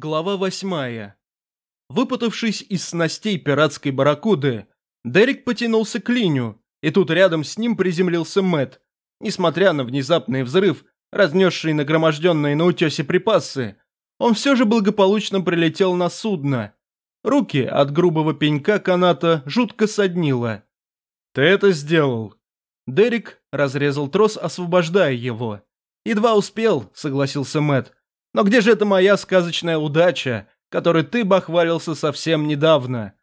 Глава восьмая. Выпутавшись из снастей пиратской барракуды, Дерек потянулся к линию, и тут рядом с ним приземлился Мэт. Несмотря на внезапный взрыв, разнесший нагроможденные на утесе припасы, он все же благополучно прилетел на судно. Руки от грубого пенька каната жутко соднило. «Ты это сделал!» Дерек разрезал трос, освобождая его. «Едва успел», — согласился Мэт. Но где же эта моя сказочная удача, которой ты бахвалился совсем недавно?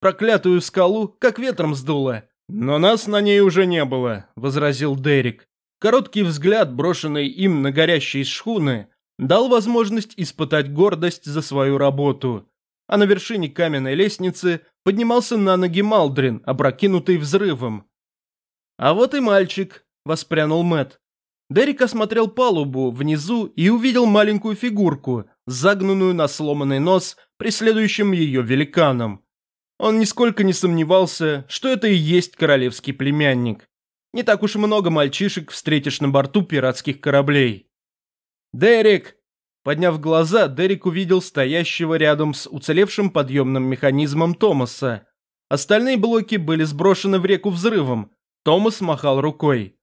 Проклятую скалу как ветром сдуло. Но нас на ней уже не было, возразил Дерек. Короткий взгляд, брошенный им на горящие шхуны, дал возможность испытать гордость за свою работу. А на вершине каменной лестницы поднимался на ноги Малдрин, опрокинутый взрывом. «А вот и мальчик», – воспрянул Мэт. Дерек осмотрел палубу внизу и увидел маленькую фигурку, загнанную на сломанный нос преследующим ее великаном. Он нисколько не сомневался, что это и есть королевский племянник. Не так уж много мальчишек встретишь на борту пиратских кораблей. «Дерек!» Подняв глаза, Дерек увидел стоящего рядом с уцелевшим подъемным механизмом Томаса. Остальные блоки были сброшены в реку взрывом. Томас махал рукой.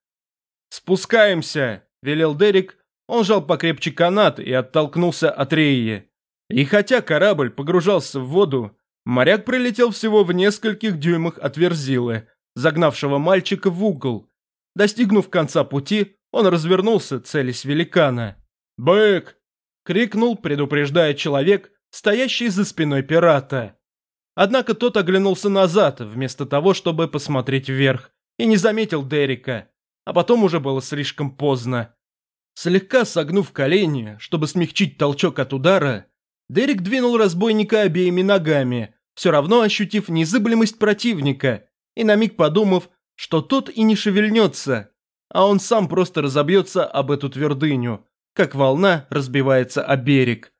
«Спускаемся!» – велел Дерек. Он жал покрепче канат и оттолкнулся от реи. И хотя корабль погружался в воду, моряк прилетел всего в нескольких дюймах от верзилы, загнавшего мальчика в угол. Достигнув конца пути, он развернулся, целясь великана. «Бык!» – крикнул, предупреждая человек, стоящий за спиной пирата. Однако тот оглянулся назад, вместо того, чтобы посмотреть вверх, и не заметил Дерека а потом уже было слишком поздно. Слегка согнув колени, чтобы смягчить толчок от удара, Дерек двинул разбойника обеими ногами, все равно ощутив незыблемость противника и на миг подумав, что тот и не шевельнется, а он сам просто разобьется об эту твердыню, как волна разбивается о берег.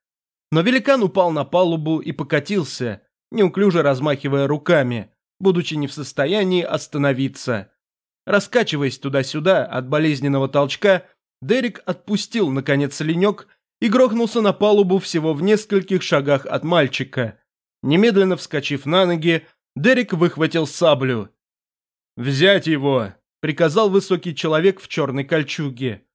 Но великан упал на палубу и покатился, неуклюже размахивая руками, будучи не в состоянии остановиться. Раскачиваясь туда-сюда от болезненного толчка, Дерек отпустил, наконец, ленек и грохнулся на палубу всего в нескольких шагах от мальчика. Немедленно вскочив на ноги, Дерек выхватил саблю. «Взять его!» – приказал высокий человек в черной кольчуге.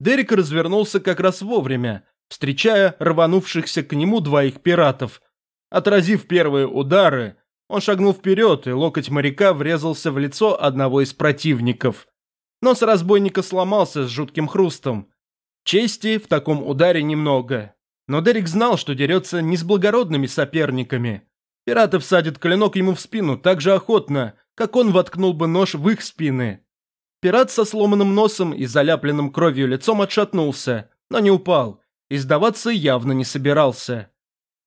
Дерек развернулся как раз вовремя, встречая рванувшихся к нему двоих пиратов. Отразив первые удары, он шагнул вперед, и локоть моряка врезался в лицо одного из противников. Нос разбойника сломался с жутким хрустом. Чести в таком ударе немного. Но Дерек знал, что дерется не с благородными соперниками. Пираты всадят клинок ему в спину так же охотно, как он воткнул бы нож в их спины. Пират со сломанным носом и заляпленным кровью лицом отшатнулся, но не упал, и сдаваться явно не собирался.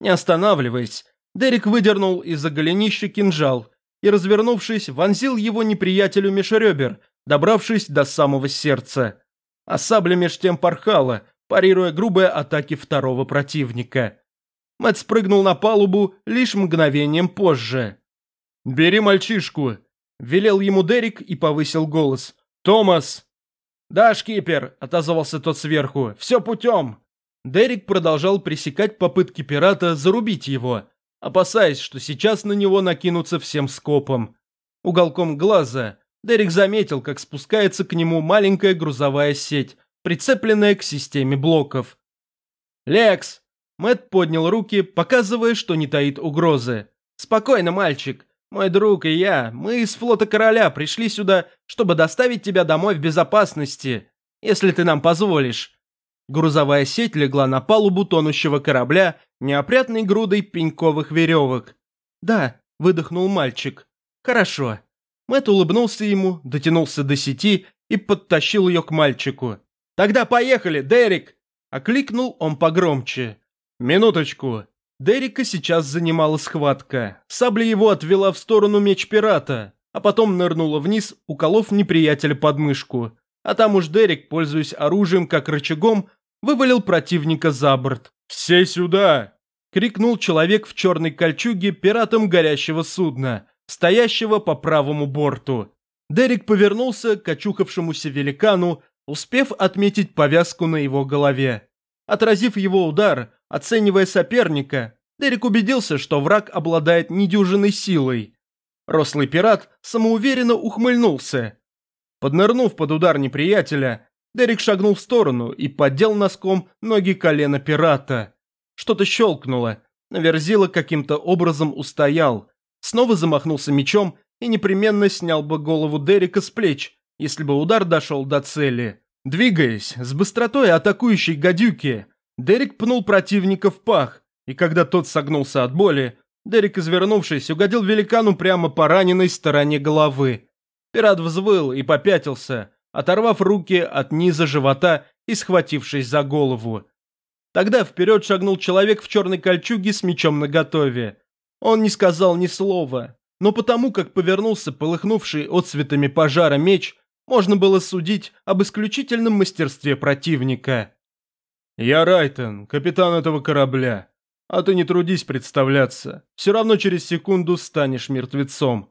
Не останавливаясь, Дерек выдернул из-за голенища кинжал и, развернувшись, вонзил его неприятелю меж ребер, добравшись до самого сердца. А сабля меж тем порхала, парируя грубые атаки второго противника. Мэтт спрыгнул на палубу лишь мгновением позже. «Бери мальчишку!» – велел ему Дерек и повысил голос. «Томас!» «Да, шкипер!» – отозвался тот сверху. «Все путем!» Дерек продолжал пресекать попытки пирата зарубить его, опасаясь, что сейчас на него накинутся всем скопом. Уголком глаза Дерек заметил, как спускается к нему маленькая грузовая сеть, прицепленная к системе блоков. «Лекс!» Мэт поднял руки, показывая, что не таит угрозы. «Спокойно, мальчик. Мой друг и я, мы из флота короля пришли сюда, чтобы доставить тебя домой в безопасности, если ты нам позволишь. Грузовая сеть легла на палубу тонущего корабля неопрятной грудой пеньковых веревок. «Да», – выдохнул мальчик. «Хорошо». Мэтт улыбнулся ему, дотянулся до сети и подтащил ее к мальчику. «Тогда поехали, Дерек!» – окликнул он погромче. «Минуточку». Дерека сейчас занимала схватка. Сабля его отвела в сторону меч пирата, а потом нырнула вниз, уколов неприятеля под мышку. А там уж Дерек, пользуясь оружием как рычагом, вывалил противника за борт. «Все сюда!» – крикнул человек в черной кольчуге пиратом горящего судна, стоящего по правому борту. Дерек повернулся к очухавшемуся великану, успев отметить повязку на его голове. Отразив его удар, оценивая соперника, Дерек убедился, что враг обладает недюжиной силой. Рослый пират самоуверенно ухмыльнулся. Поднырнув под удар неприятеля, Дерек шагнул в сторону и поддел носком ноги колена пирата. Что-то щелкнуло, Верзила каким-то образом устоял. Снова замахнулся мечом и непременно снял бы голову Дерека с плеч, если бы удар дошел до цели. Двигаясь с быстротой атакующей гадюки, Дерек пнул противника в пах, и когда тот согнулся от боли, Дерек, извернувшись, угодил великану прямо по раненой стороне головы. Пират взвыл и попятился, оторвав руки от низа живота и схватившись за голову. Тогда вперед шагнул человек в черной кольчуге с мечом наготове. Он не сказал ни слова, но потому как повернулся полыхнувший отцветами пожара меч, можно было судить об исключительном мастерстве противника. «Я Райтон, капитан этого корабля. А ты не трудись представляться, все равно через секунду станешь мертвецом».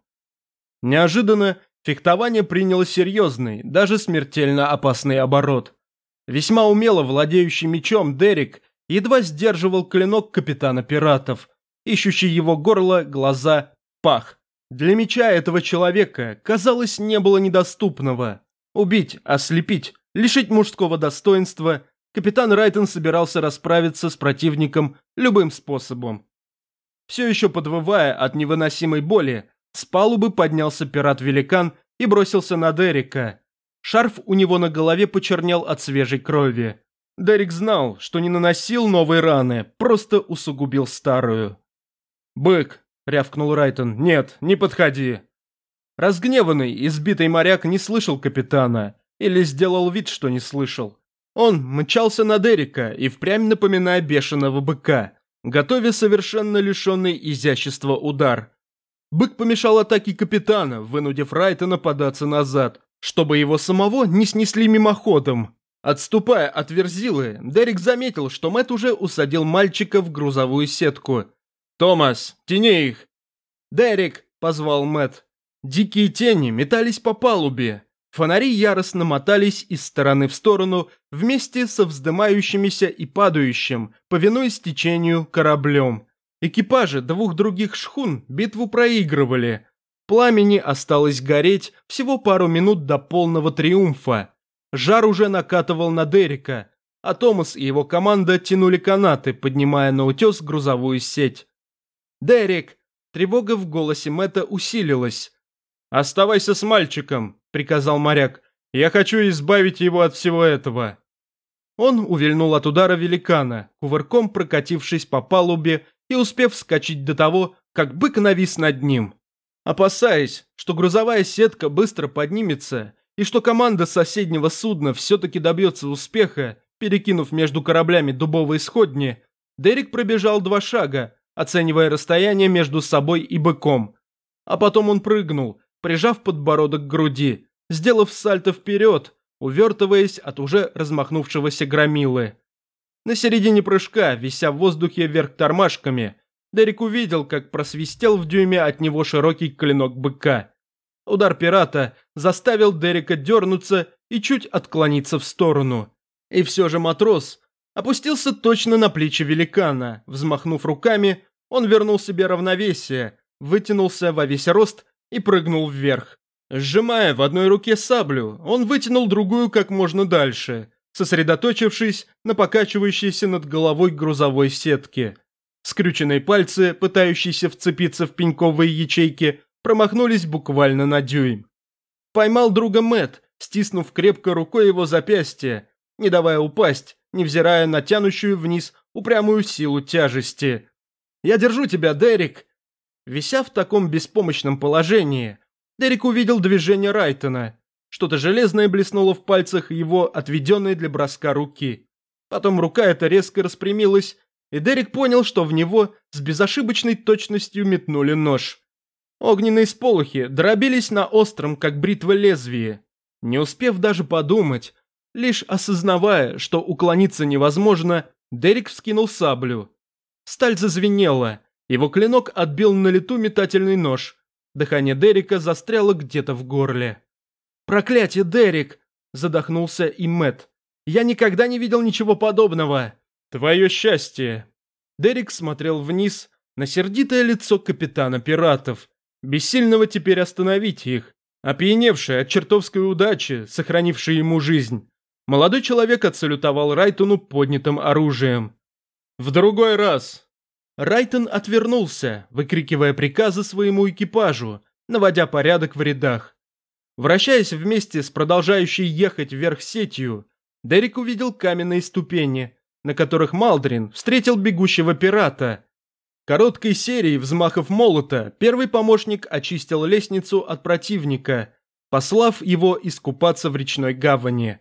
Неожиданно фехтование приняло серьезный, даже смертельно опасный оборот. Весьма умело владеющий мечом Дерек едва сдерживал клинок капитана пиратов, ищущий его горло, глаза, пах. Для меча этого человека, казалось, не было недоступного. Убить, ослепить, лишить мужского достоинства, капитан Райтон собирался расправиться с противником любым способом. Все еще подвывая от невыносимой боли, с палубы поднялся пират-великан и бросился на Дерека. Шарф у него на голове почернел от свежей крови. Дерек знал, что не наносил новой раны, просто усугубил старую. «Бык, – рявкнул Райтон. «Нет, не подходи». Разгневанный, избитый моряк не слышал капитана. Или сделал вид, что не слышал. Он мчался на Дерека и впрямь напоминая бешеного быка, готовя совершенно лишенный изящества удар. Бык помешал атаке капитана, вынудив Райтона податься назад, чтобы его самого не снесли мимоходом. Отступая от Верзилы, Дерек заметил, что Мэт уже усадил мальчика в грузовую сетку – «Томас, тяни их!» «Дерек!» – позвал Мэт. Дикие тени метались по палубе. Фонари яростно мотались из стороны в сторону вместе со вздымающимися и падающим, повинуясь течению, кораблем. Экипажи двух других шхун битву проигрывали. Пламени осталось гореть всего пару минут до полного триумфа. Жар уже накатывал на Дерека, а Томас и его команда тянули канаты, поднимая на утес грузовую сеть. «Дерек!» Тревога в голосе Мэтта усилилась. «Оставайся с мальчиком», — приказал моряк. «Я хочу избавить его от всего этого». Он увильнул от удара великана, кувырком прокатившись по палубе и успев вскочить до того, как бык навис над ним. Опасаясь, что грузовая сетка быстро поднимется и что команда соседнего судна все-таки добьется успеха, перекинув между кораблями дубовые сходни, Дерек пробежал два шага, оценивая расстояние между собой и быком. А потом он прыгнул, прижав подбородок к груди, сделав сальто вперед, увертываясь от уже размахнувшегося громилы. На середине прыжка, вися в воздухе вверх тормашками, Дерек увидел, как просвистел в дюйме от него широкий клинок быка. Удар пирата заставил Дерека дернуться и чуть отклониться в сторону. И все же матрос опустился точно на плечи великана. Взмахнув руками, он вернул себе равновесие, вытянулся во весь рост и прыгнул вверх. Сжимая в одной руке саблю, он вытянул другую как можно дальше, сосредоточившись на покачивающейся над головой грузовой сетке. Скрюченные пальцы, пытающиеся вцепиться в пеньковые ячейки, промахнулись буквально на дюйм. Поймал друга Мэт, стиснув крепко рукой его запястье, не давая упасть, невзирая на тянущую вниз упрямую силу тяжести. «Я держу тебя, Дерек!» Вися в таком беспомощном положении, Дерек увидел движение Райтона. Что-то железное блеснуло в пальцах его отведенной для броска руки. Потом рука эта резко распрямилась, и Дерек понял, что в него с безошибочной точностью метнули нож. Огненные сполохи дробились на остром, как бритва лезвие. Не успев даже подумать, Лишь осознавая, что уклониться невозможно, Дерек вскинул саблю. Сталь зазвенела, его клинок отбил на лету метательный нож. Дыхание Дерека застряло где-то в горле. «Проклятие, Дерек!» – задохнулся и Мэт. «Я никогда не видел ничего подобного!» «Твое счастье!» Дерек смотрел вниз на сердитое лицо капитана пиратов, бессильного теперь остановить их, опьяневший от чертовской удачи, сохранившей ему жизнь. Молодой человек отсалютовал Райтону поднятым оружием. «В другой раз!» Райтон отвернулся, выкрикивая приказы своему экипажу, наводя порядок в рядах. Вращаясь вместе с продолжающей ехать вверх сетью, Дерек увидел каменные ступени, на которых Малдрин встретил бегущего пирата. Короткой серией взмахов молота первый помощник очистил лестницу от противника, послав его искупаться в речной гавани.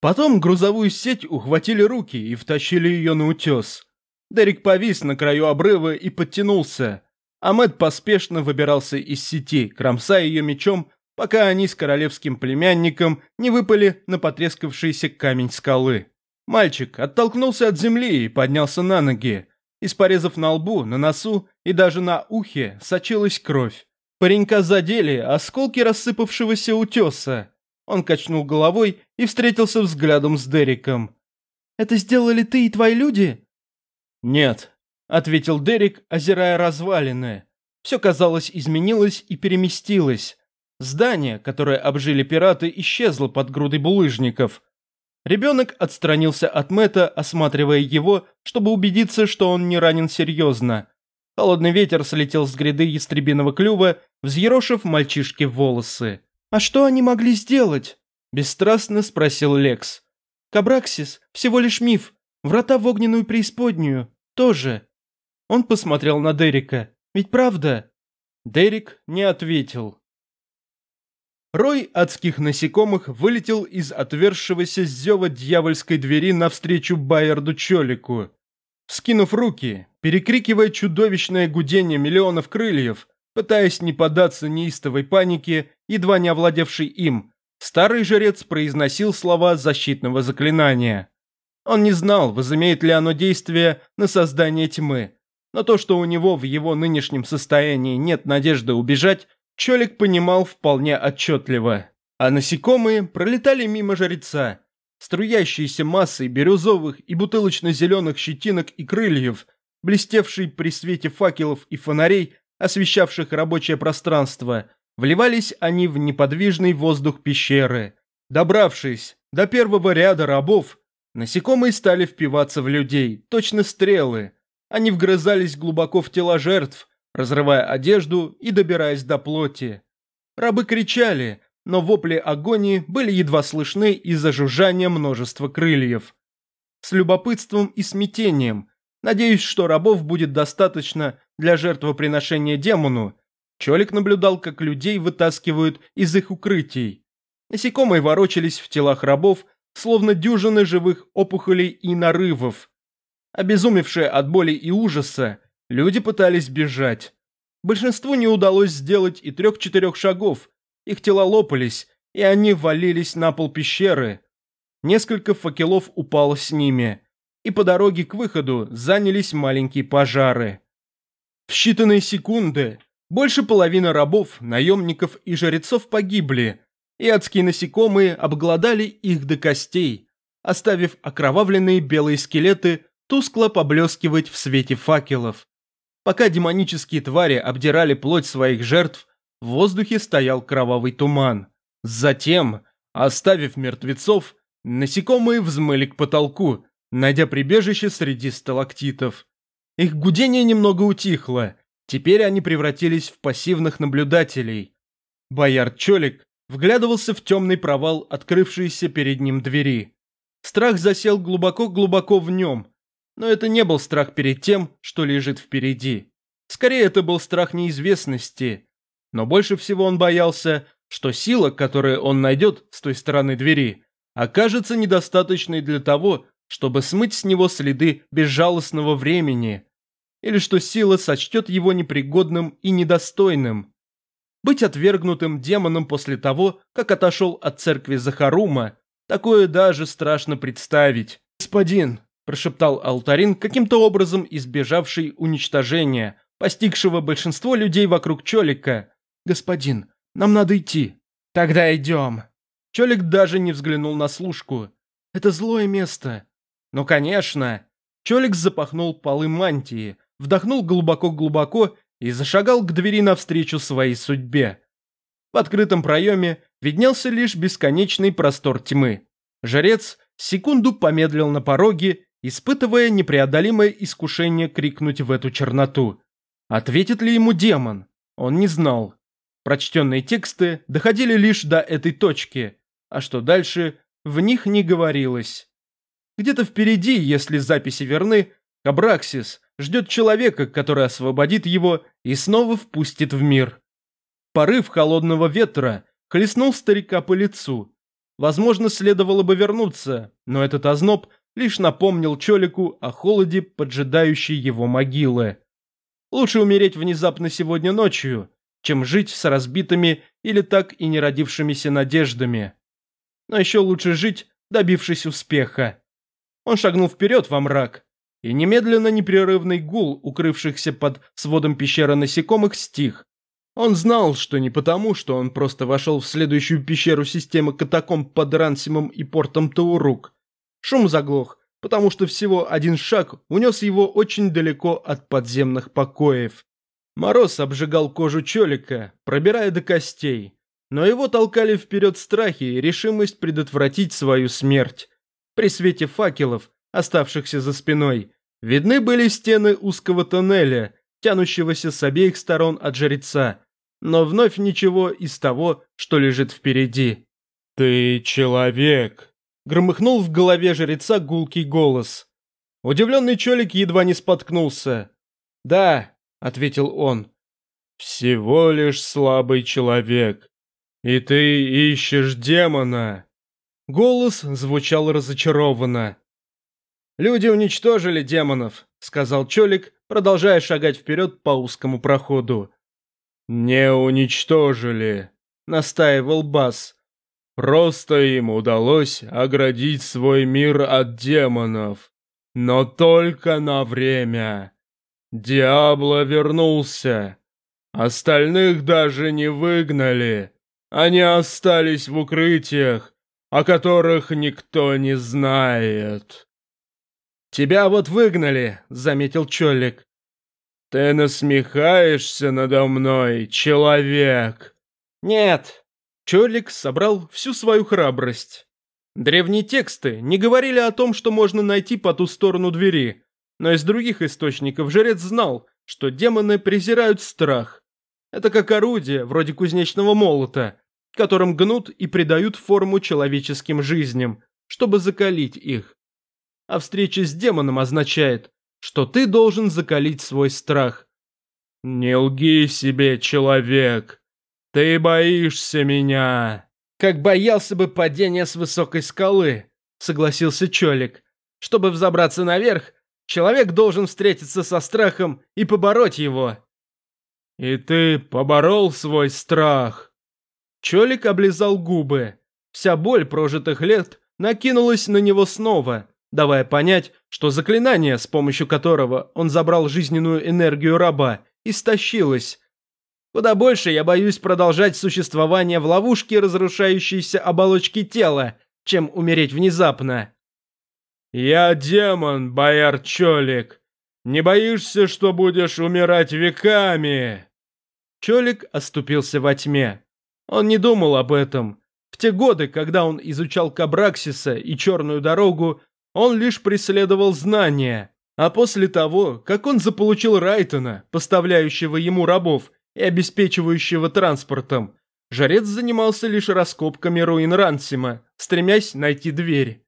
Потом грузовую сеть ухватили руки и втащили ее на утес. Дерек повис на краю обрыва и подтянулся. Амед поспешно выбирался из сети, кромсая ее мечом пока они с королевским племянником не выпали на потрескавшийся камень скалы. Мальчик оттолкнулся от земли и поднялся на ноги. Из порезов на лбу, на носу и даже на ухе сочилась кровь. Паренька задели осколки рассыпавшегося утеса. Он качнул головой и встретился взглядом с Дериком. «Это сделали ты и твои люди?» «Нет», — ответил Дерек, озирая развалины. Все, казалось, изменилось и переместилось. Здание, которое обжили пираты, исчезло под грудой булыжников. Ребенок отстранился от Мэтта, осматривая его, чтобы убедиться, что он не ранен серьезно. Холодный ветер слетел с гряды ястребиного клюва, взъерошив мальчишке волосы. «А что они могли сделать?» – бесстрастно спросил Лекс. «Кабраксис – всего лишь миф. Врата в огненную преисподнюю – тоже». Он посмотрел на Дерека. «Ведь правда?» Дерек не ответил. Рой адских насекомых вылетел из отвершегося зева дьявольской двери навстречу Байерду Чолику. Скинув руки, перекрикивая чудовищное гудение миллионов крыльев, пытаясь не поддаться неистовой панике, едва не овладевшей им, старый жрец произносил слова защитного заклинания. Он не знал, возымеет ли оно действие на создание тьмы, но то, что у него в его нынешнем состоянии нет надежды убежать, Чолик понимал вполне отчетливо. А насекомые пролетали мимо жреца, струящиеся массой бирюзовых и бутылочно-зеленых щетинок и крыльев, блестевшие при свете факелов и фонарей, освещавших рабочее пространство, вливались они в неподвижный воздух пещеры. Добравшись до первого ряда рабов, насекомые стали впиваться в людей, точно стрелы. Они вгрызались глубоко в тела жертв, разрывая одежду и добираясь до плоти. Рабы кричали, но вопли агонии были едва слышны из-за жужжания множества крыльев. С любопытством и смятением, надеясь, что рабов будет достаточно для жертвоприношения демону, Чолик наблюдал, как людей вытаскивают из их укрытий. Насекомые ворочались в телах рабов, словно дюжины живых опухолей и нарывов. Обезумевшие от боли и ужаса, Люди пытались бежать. Большинству не удалось сделать и трех-четырех шагов. Их тела лопались, и они валились на пол пещеры. Несколько факелов упало с ними, и по дороге к выходу занялись маленькие пожары. В считанные секунды больше половины рабов, наемников и жрецов погибли, и адские насекомые обглодали их до костей, оставив окровавленные белые скелеты тускло поблескивать в свете факелов. Пока демонические твари обдирали плоть своих жертв, в воздухе стоял кровавый туман. Затем, оставив мертвецов, насекомые взмыли к потолку, найдя прибежище среди сталактитов. Их гудение немного утихло, теперь они превратились в пассивных наблюдателей. Боярд Чолик вглядывался в темный провал, открывшийся перед ним двери. Страх засел глубоко-глубоко в нем, но это не был страх перед тем, что лежит впереди. Скорее, это был страх неизвестности. Но больше всего он боялся, что сила, которую он найдет с той стороны двери, окажется недостаточной для того, чтобы смыть с него следы безжалостного времени, или что сила сочтет его непригодным и недостойным. Быть отвергнутым демоном после того, как отошел от церкви Захарума, такое даже страшно представить. «Господин, прошептал Алтарин, каким-то образом избежавший уничтожения, постигшего большинство людей вокруг Чолика. «Господин, нам надо идти». «Тогда идем». Чолик даже не взглянул на служку. «Это злое место». «Ну, конечно». Чолик запахнул полы мантии, вдохнул глубоко-глубоко и зашагал к двери навстречу своей судьбе. В открытом проеме виднелся лишь бесконечный простор тьмы. Жрец секунду помедлил на пороге, испытывая непреодолимое искушение крикнуть в эту черноту. Ответит ли ему демон? Он не знал. Прочтенные тексты доходили лишь до этой точки, а что дальше, в них не говорилось. Где-то впереди, если записи верны, Кабраксис ждет человека, который освободит его и снова впустит в мир. Порыв холодного ветра хлестнул старика по лицу. Возможно, следовало бы вернуться, но этот озноб лишь напомнил Чолику о холоде, поджидающей его могилы. Лучше умереть внезапно сегодня ночью, чем жить с разбитыми или так и не родившимися надеждами. Но еще лучше жить, добившись успеха. Он шагнул вперед во мрак, и немедленно непрерывный гул, укрывшихся под сводом пещеры насекомых, стих. Он знал, что не потому, что он просто вошел в следующую пещеру системы катакомб под Рансимом и портом Таурук. Шум заглох, потому что всего один шаг унес его очень далеко от подземных покоев. Мороз обжигал кожу Чолика, пробирая до костей. Но его толкали вперед страхи и решимость предотвратить свою смерть. При свете факелов, оставшихся за спиной, видны были стены узкого тоннеля, тянущегося с обеих сторон от жреца, но вновь ничего из того, что лежит впереди. «Ты человек!» – громыхнул в голове жреца гулкий голос. Удивленный Чолик едва не споткнулся. «Да», – ответил он. «Всего лишь слабый человек. И ты ищешь демона!» Голос звучал разочарованно. «Люди уничтожили демонов», — сказал Чолик, продолжая шагать вперед по узкому проходу. «Не уничтожили», — настаивал Бас. «Просто им удалось оградить свой мир от демонов. Но только на время. Диабло вернулся. Остальных даже не выгнали. Они остались в укрытиях, о которых никто не знает. «Тебя вот выгнали», — заметил Чолик. «Ты насмехаешься надо мной, человек?» «Нет». Чолик собрал всю свою храбрость. Древние тексты не говорили о том, что можно найти по ту сторону двери, но из других источников жрец знал, что демоны презирают страх. Это как орудие, вроде кузнечного молота, которым гнут и придают форму человеческим жизням, чтобы закалить их. А встреча с демоном означает, что ты должен закалить свой страх. «Не лги себе, человек! Ты боишься меня!» «Как боялся бы падения с высокой скалы», — согласился Чолик. «Чтобы взобраться наверх, человек должен встретиться со страхом и побороть его». «И ты поборол свой страх?» Чолик облизал губы. Вся боль прожитых лет накинулась на него снова, давая понять, что заклинание, с помощью которого он забрал жизненную энергию раба, истощилось. Куда больше я боюсь продолжать существование в ловушке разрушающейся оболочки тела, чем умереть внезапно. «Я демон, бояр Чолик. Не боишься, что будешь умирать веками?» Чолик оступился во тьме. Он не думал об этом. В те годы, когда он изучал Кабраксиса и Черную дорогу, он лишь преследовал знания. А после того, как он заполучил Райтона, поставляющего ему рабов и обеспечивающего транспортом, жрец занимался лишь раскопками руин Рансима, стремясь найти дверь.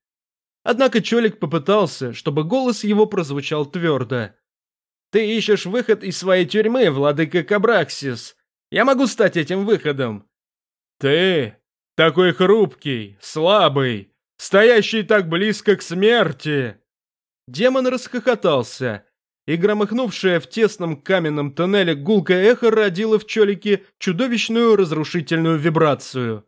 Однако Чолик попытался, чтобы голос его прозвучал твердо. «Ты ищешь выход из своей тюрьмы, владыка Кабраксис. Я могу стать этим выходом. Ты такой хрупкий, слабый, стоящий так близко к смерти!» Демон расхохотался, и громыхнувшее в тесном каменном тоннеле гулкое эхо родило в Чолике чудовищную разрушительную вибрацию.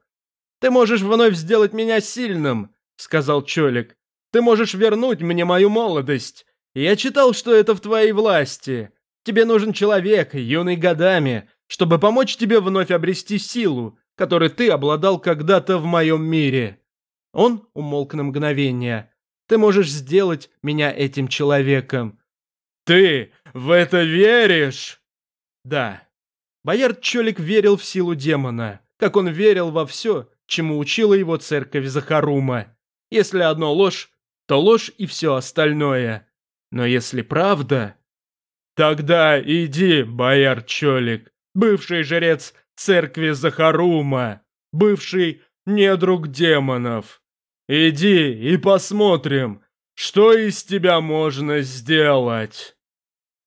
«Ты можешь вновь сделать меня сильным», — сказал Чолик. «Ты можешь вернуть мне мою молодость. Я читал, что это в твоей власти. Тебе нужен человек, юный годами, чтобы помочь тебе вновь обрести силу, которой ты обладал когда-то в моем мире». Он умолк на мгновение. Ты можешь сделать меня этим человеком». «Ты в это веришь?» «Да». Боярд Чолик верил в силу демона, как он верил во все, чему учила его церковь Захарума. Если одно ложь, то ложь и все остальное. Но если правда... Тогда иди, бояр Чолик, бывший жрец церкви Захарума, бывший недруг демонов. Иди и посмотрим, что из тебя можно сделать.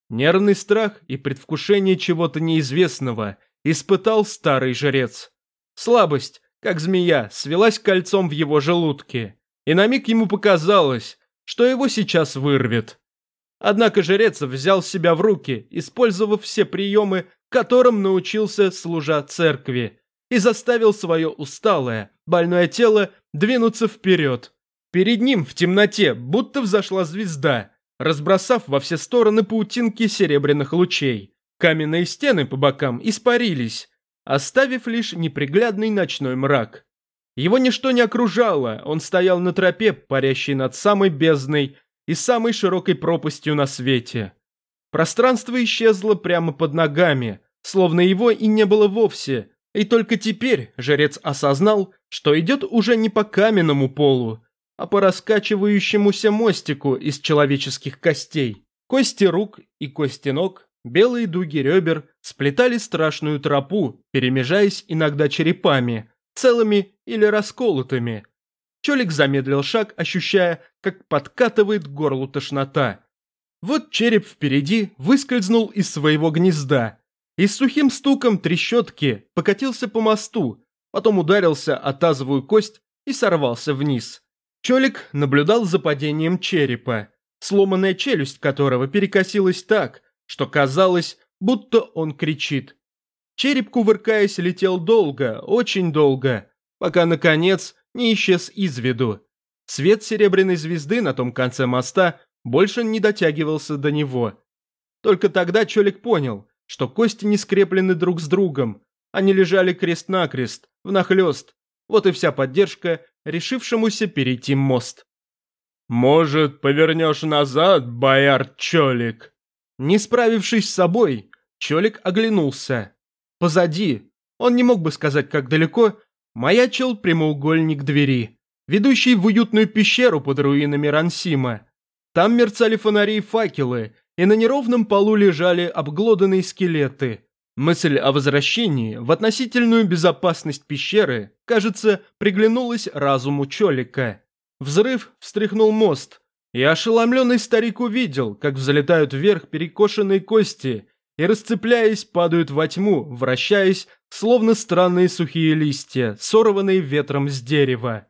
Нервный страх и предвкушение чего-то неизвестного испытал старый жрец. Слабость, как змея, свелась кольцом в его желудке, и на миг ему показалось, что его сейчас вырвет. Однако жрец взял себя в руки, использовав все приемы, которым научился служа церкви, и заставил свое усталое, больное тело двинуться вперед. Перед ним в темноте будто взошла звезда, разбросав во все стороны паутинки серебряных лучей. Каменные стены по бокам испарились, оставив лишь неприглядный ночной мрак. Его ничто не окружало, он стоял на тропе, парящей над самой бездной, и самой широкой пропастью на свете. Пространство исчезло прямо под ногами, словно его и не было вовсе, и только теперь жрец осознал, что идет уже не по каменному полу, а по раскачивающемуся мостику из человеческих костей. Кости рук и кости ног, белые дуги ребер сплетали страшную тропу, перемежаясь иногда черепами, целыми или расколотыми, Чолик замедлил шаг, ощущая, как подкатывает горлу тошнота. Вот череп впереди выскользнул из своего гнезда и с сухим стуком трещотки покатился по мосту, потом ударился о тазовую кость и сорвался вниз. Чолик наблюдал за падением черепа, сломанная челюсть которого перекосилась так, что казалось, будто он кричит. Череп, кувыркаясь, летел долго, очень долго, пока, наконец, не исчез из виду. Свет серебряной звезды на том конце моста больше не дотягивался до него. Только тогда Чолик понял, что кости не скреплены друг с другом, они лежали крест-накрест, внахлёст. Вот и вся поддержка решившемуся перейти мост. «Может, повернешь назад, бояр Чолик?» Не справившись с собой, Чолик оглянулся. Позади, он не мог бы сказать, как далеко, маячил прямоугольник двери, ведущий в уютную пещеру под руинами Рансима. Там мерцали фонари и факелы, и на неровном полу лежали обглоданные скелеты. Мысль о возвращении в относительную безопасность пещеры, кажется, приглянулась разуму Чолика. Взрыв встряхнул мост, и ошеломленный старик увидел, как взлетают вверх перекошенные кости и, расцепляясь, падают во тьму, вращаясь, словно странные сухие листья, сорванные ветром с дерева.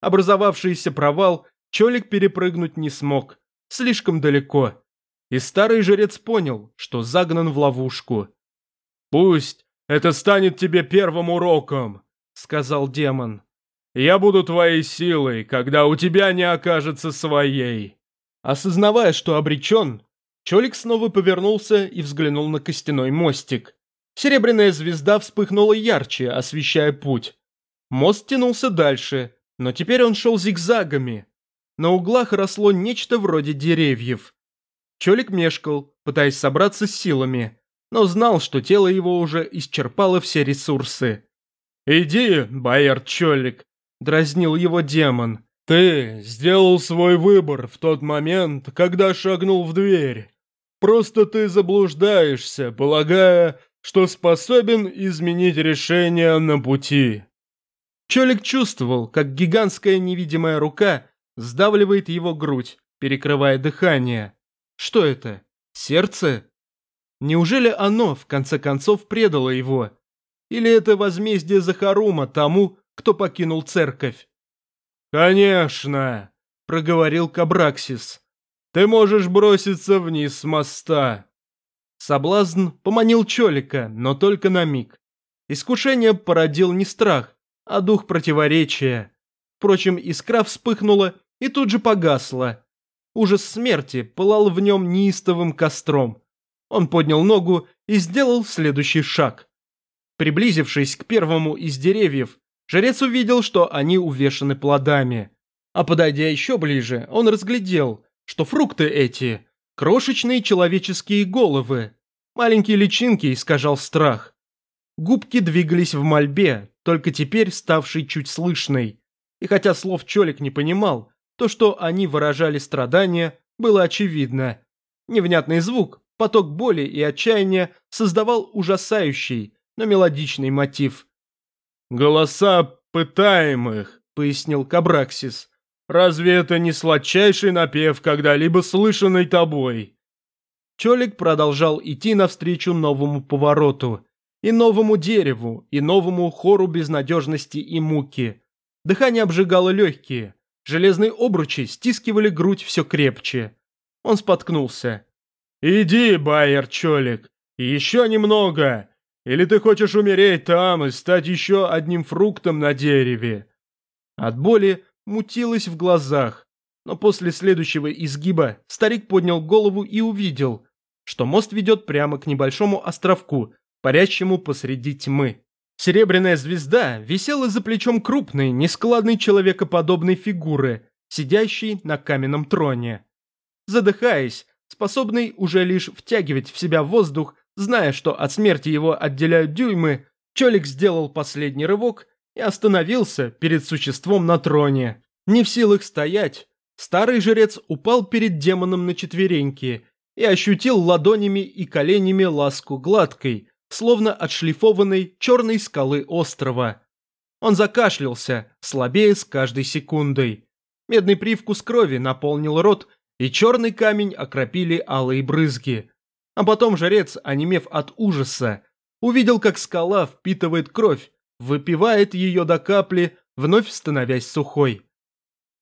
Образовавшийся провал Чолик перепрыгнуть не смог, слишком далеко. И старый жрец понял, что загнан в ловушку. «Пусть это станет тебе первым уроком», — сказал демон. «Я буду твоей силой, когда у тебя не окажется своей». Осознавая, что обречен, Чолик снова повернулся и взглянул на костяной мостик. Серебряная звезда вспыхнула ярче, освещая путь. Мост тянулся дальше, но теперь он шел зигзагами. На углах росло нечто вроде деревьев. Чолик мешкал, пытаясь собраться с силами, но знал, что тело его уже исчерпало все ресурсы. «Иди, бояр Чолик», — дразнил его демон. «Ты сделал свой выбор в тот момент, когда шагнул в дверь. Просто ты заблуждаешься, полагая, что способен изменить решение на пути. Чолик чувствовал, как гигантская невидимая рука сдавливает его грудь, перекрывая дыхание. Что это? Сердце? Неужели оно, в конце концов, предало его? Или это возмездие Захарума тому, кто покинул церковь? «Конечно!» – проговорил Кабраксис. Ты можешь броситься вниз с моста». Соблазн поманил Чолика, но только на миг. Искушение породил не страх, а дух противоречия. Впрочем, искра вспыхнула и тут же погасла. Ужас смерти пылал в нем неистовым костром. Он поднял ногу и сделал следующий шаг. Приблизившись к первому из деревьев, жрец увидел, что они увешаны плодами. А подойдя еще ближе, он разглядел, что фрукты эти – крошечные человеческие головы. Маленькие личинки искажал страх. Губки двигались в мольбе, только теперь ставшей чуть слышной. И хотя слов Чолик не понимал, то, что они выражали страдания, было очевидно. Невнятный звук, поток боли и отчаяния создавал ужасающий, но мелодичный мотив. «Голоса пытаемых», — пояснил Кабраксис. «Разве это не сладчайший напев, когда-либо слышанный тобой?» Чолик продолжал идти навстречу новому повороту. И новому дереву, и новому хору безнадежности и муки. Дыхание обжигало легкие. Железные обручи стискивали грудь все крепче. Он споткнулся. «Иди, Байер Чолик, еще немного. Или ты хочешь умереть там и стать еще одним фруктом на дереве?» От боли мутилось в глазах, но после следующего изгиба старик поднял голову и увидел, что мост ведет прямо к небольшому островку, парящему посреди тьмы. Серебряная звезда висела за плечом крупной, нескладной человекоподобной фигуры, сидящей на каменном троне. Задыхаясь, способный уже лишь втягивать в себя воздух, зная, что от смерти его отделяют дюймы, Чолик сделал последний рывок и остановился перед существом на троне. Не в силах стоять, старый жрец упал перед демоном на четвереньки и ощутил ладонями и коленями ласку гладкой, словно отшлифованной черной скалы острова. Он закашлялся, слабее с каждой секундой. Медный привкус крови наполнил рот, и черный камень окропили алые брызги. А потом жрец, онемев от ужаса, увидел, как скала впитывает кровь, выпивает ее до капли, вновь становясь сухой.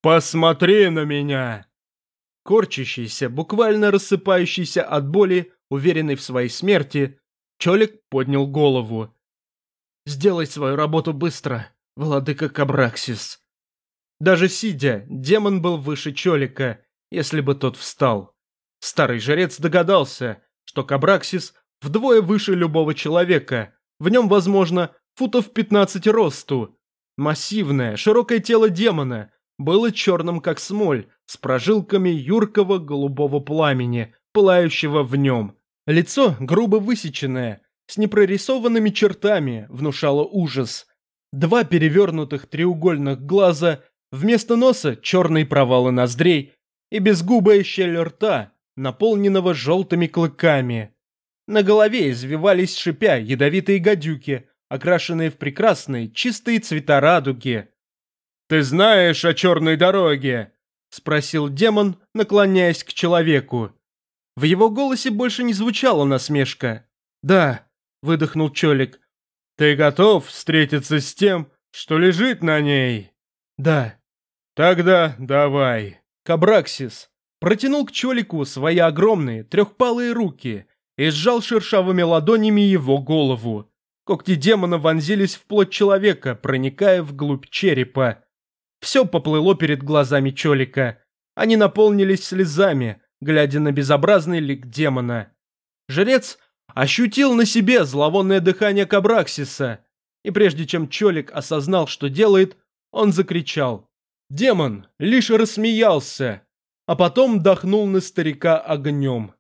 «Посмотри на меня!» Корчащийся, буквально рассыпающийся от боли, уверенный в своей смерти, Чолик поднял голову. «Сделай свою работу быстро, владыка Кабраксис». Даже сидя, демон был выше Чолика, если бы тот встал. Старый жрец догадался, что Кабраксис вдвое выше любого человека, в нем, возможно, футов 15 росту. Массивное, широкое тело демона было черным как смоль, с прожилками юркого голубого пламени, пылающего в нем. Лицо грубо высеченное, с непрорисованными чертами, внушало ужас. Два перевернутых треугольных глаза, вместо носа черные провалы ноздрей и безгубая щель рта, наполненного желтыми клыками. На голове извивались шипя ядовитые гадюки, окрашенные в прекрасные чистые цвета радуги. «Ты знаешь о черной дороге?» – спросил демон, наклоняясь к человеку. В его голосе больше не звучала насмешка. «Да», — выдохнул Чолик. «Ты готов встретиться с тем, что лежит на ней?» «Да». «Тогда давай». Кабраксис протянул к Чолику свои огромные трехпалые руки и сжал шершавыми ладонями его голову. Когти демона вонзились в плоть человека, проникая вглубь черепа. Все поплыло перед глазами Чолика. Они наполнились слезами, глядя на безобразный лик демона. Жрец ощутил на себе зловонное дыхание Кабраксиса, и прежде чем Чолик осознал, что делает, он закричал. Демон лишь рассмеялся, а потом дохнул на старика огнем.